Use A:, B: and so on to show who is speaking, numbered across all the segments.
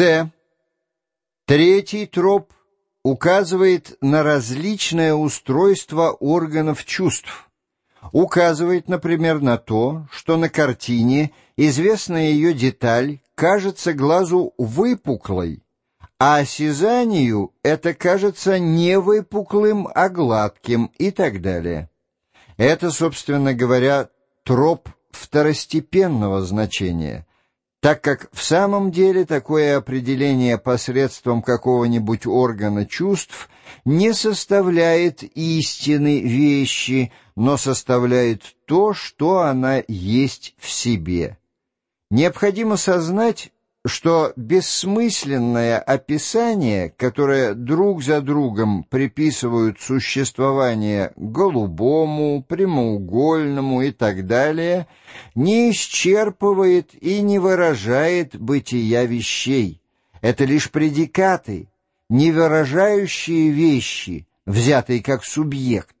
A: С. Третий троп указывает на различное устройство органов чувств. Указывает, например, на то, что на картине известная ее деталь кажется глазу выпуклой, а осязанию это кажется не выпуклым, а гладким и так далее. Это, собственно говоря, троп второстепенного значения – так как в самом деле такое определение посредством какого-нибудь органа чувств не составляет истины вещи, но составляет то, что она есть в себе. Необходимо сознать, что бессмысленное описание, которое друг за другом приписывают существование голубому, прямоугольному и так далее, не исчерпывает и не выражает бытия вещей. Это лишь предикаты, не выражающие вещи, взятые как субъект.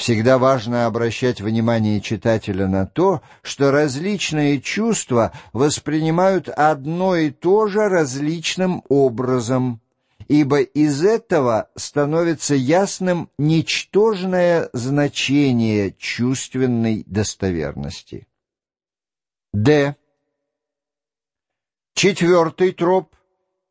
A: Всегда важно обращать внимание читателя на то, что различные чувства воспринимают одно и то же различным образом, ибо из этого становится ясным ничтожное значение чувственной достоверности. Д. Четвертый троп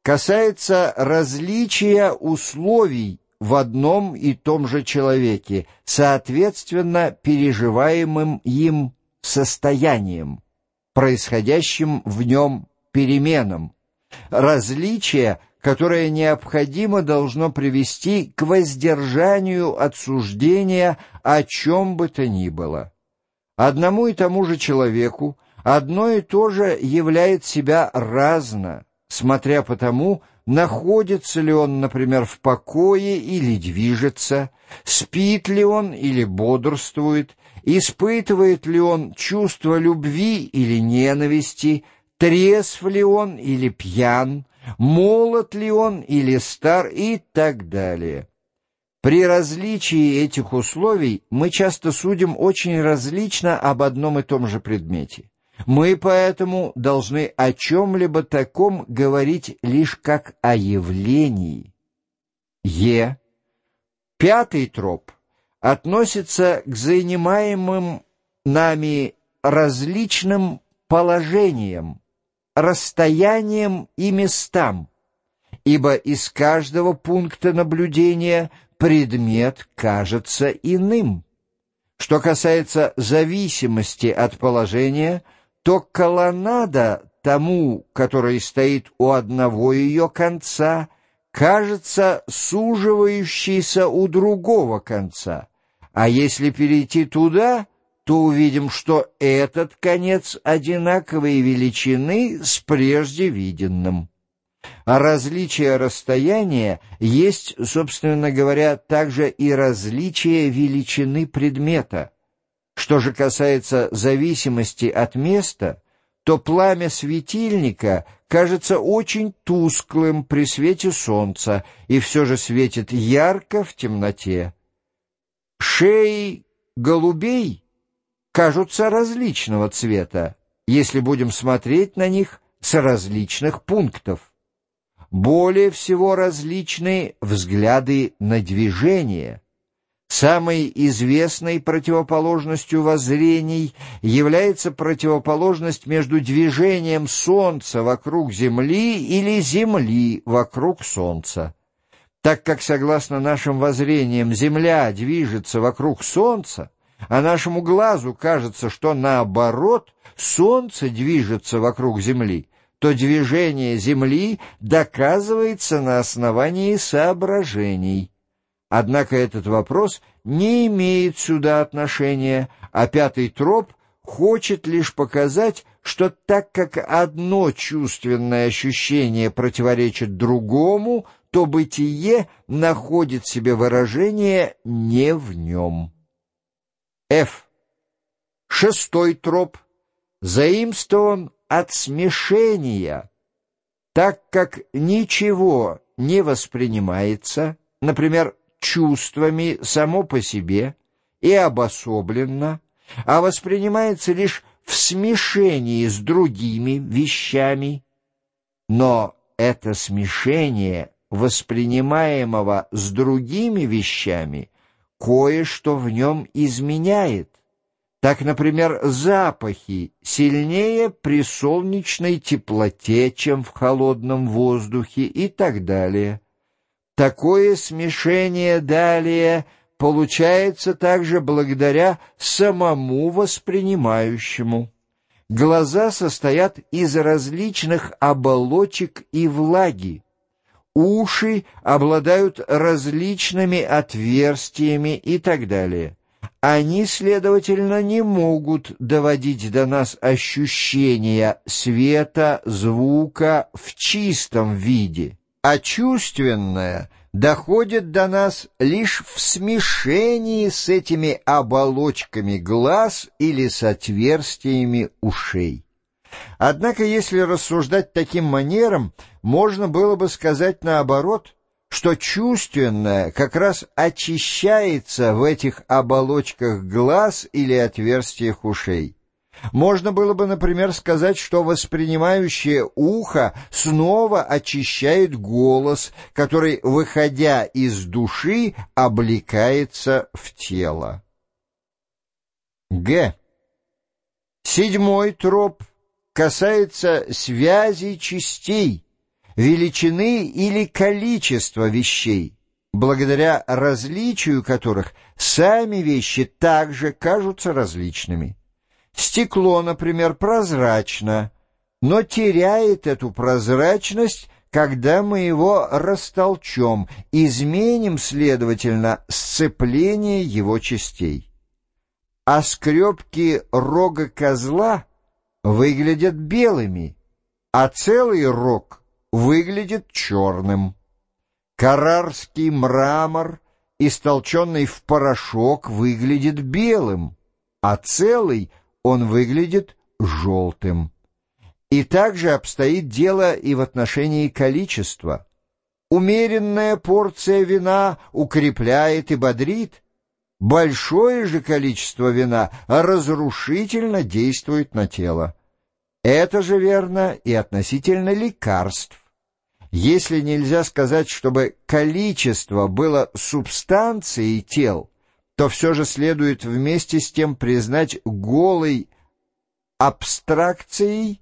A: касается различия условий в одном и том же человеке, соответственно переживаемым им состоянием, происходящим в нем переменам. Различие, которое необходимо должно привести к воздержанию от суждения о чем бы то ни было. Одному и тому же человеку одно и то же являет себя разно, смотря по тому, находится ли он, например, в покое или движется, спит ли он или бодрствует, испытывает ли он чувство любви или ненависти, трезв ли он или пьян, молод ли он или стар? И так далее. При различии этих условий мы часто судим очень различно об одном и том же предмете. Мы поэтому должны о чем-либо таком говорить лишь как о явлении. Е. Пятый троп относится к занимаемым нами различным положениям, расстояниям и местам, ибо из каждого пункта наблюдения предмет кажется иным. Что касается зависимости от положения – то колоннада тому, который стоит у одного ее конца, кажется суживающейся у другого конца, а если перейти туда, то увидим, что этот конец одинаковой величины с прежде виденным. А различие расстояния есть, собственно говоря, также и различие величины предмета — что же касается зависимости от места, то пламя светильника кажется очень тусклым при свете солнца и все же светит ярко в темноте. Шеи голубей кажутся различного цвета, если будем смотреть на них с различных пунктов. Более всего различны взгляды на движение — Самой известной противоположностью воззрений является противоположность между движением Солнца вокруг Земли или Земли вокруг Солнца. Так как, согласно нашим воззрениям, Земля движется вокруг Солнца, а нашему глазу кажется, что наоборот Солнце движется вокруг Земли, то движение Земли доказывается на основании соображений. Однако этот вопрос не имеет сюда отношения, а пятый троп хочет лишь показать, что так как одно чувственное ощущение противоречит другому, то бытие находит себе выражение не в нем. F. Шестой троп заимствован от смешения, так как ничего не воспринимается, например, чувствами само по себе и обособленно, а воспринимается лишь в смешении с другими вещами. Но это смешение воспринимаемого с другими вещами кое-что в нем изменяет. Так, например, запахи сильнее при солнечной теплоте, чем в холодном воздухе и так далее. Такое смешение далее получается также благодаря самому воспринимающему. Глаза состоят из различных оболочек и влаги. Уши обладают различными отверстиями и так далее. Они, следовательно, не могут доводить до нас ощущения света, звука в чистом виде, а чувственное доходит до нас лишь в смешении с этими оболочками глаз или с отверстиями ушей. Однако, если рассуждать таким манером, можно было бы сказать наоборот, что чувственное как раз очищается в этих оболочках глаз или отверстиях ушей. Можно было бы, например, сказать, что воспринимающее ухо снова очищает голос, который, выходя из души, облекается в тело. Г. Седьмой троп касается связи частей, величины или количества вещей, благодаря различию которых сами вещи также кажутся различными. Стекло, например, прозрачно, но теряет эту прозрачность, когда мы его растолчем, изменим, следовательно, сцепление его частей. А скребки рога козла выглядят белыми, а целый рог выглядит черным. Карарский мрамор, истолченный в порошок, выглядит белым, а целый он выглядит желтым. И также обстоит дело и в отношении количества. Умеренная порция вина укрепляет и бодрит, большое же количество вина разрушительно действует на тело. Это же верно и относительно лекарств. Если нельзя сказать, чтобы количество было субстанцией тел, то все же следует вместе с тем признать голой абстракцией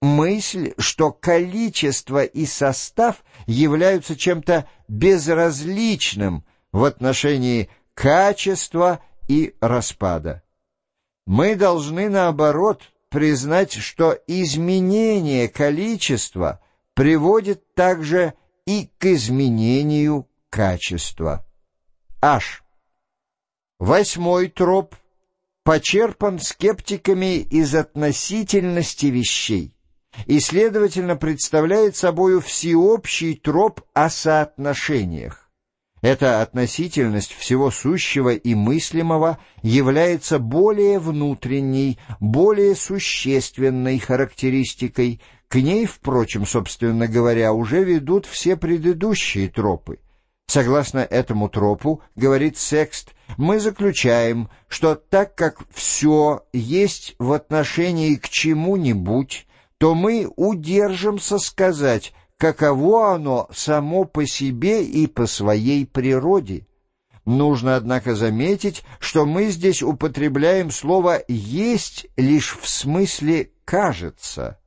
A: мысль, что количество и состав являются чем-то безразличным в отношении качества и распада. Мы должны, наоборот, признать, что изменение количества приводит также и к изменению качества. H. Восьмой троп почерпан скептиками из относительности вещей и, следовательно, представляет собою всеобщий троп о соотношениях. Эта относительность всего сущего и мыслимого является более внутренней, более существенной характеристикой. К ней, впрочем, собственно говоря, уже ведут все предыдущие тропы. Согласно этому тропу, говорит Секст, мы заключаем, что так как все есть в отношении к чему-нибудь, то мы удержимся сказать, каково оно само по себе и по своей природе. Нужно, однако, заметить, что мы здесь употребляем слово «есть» лишь в смысле «кажется».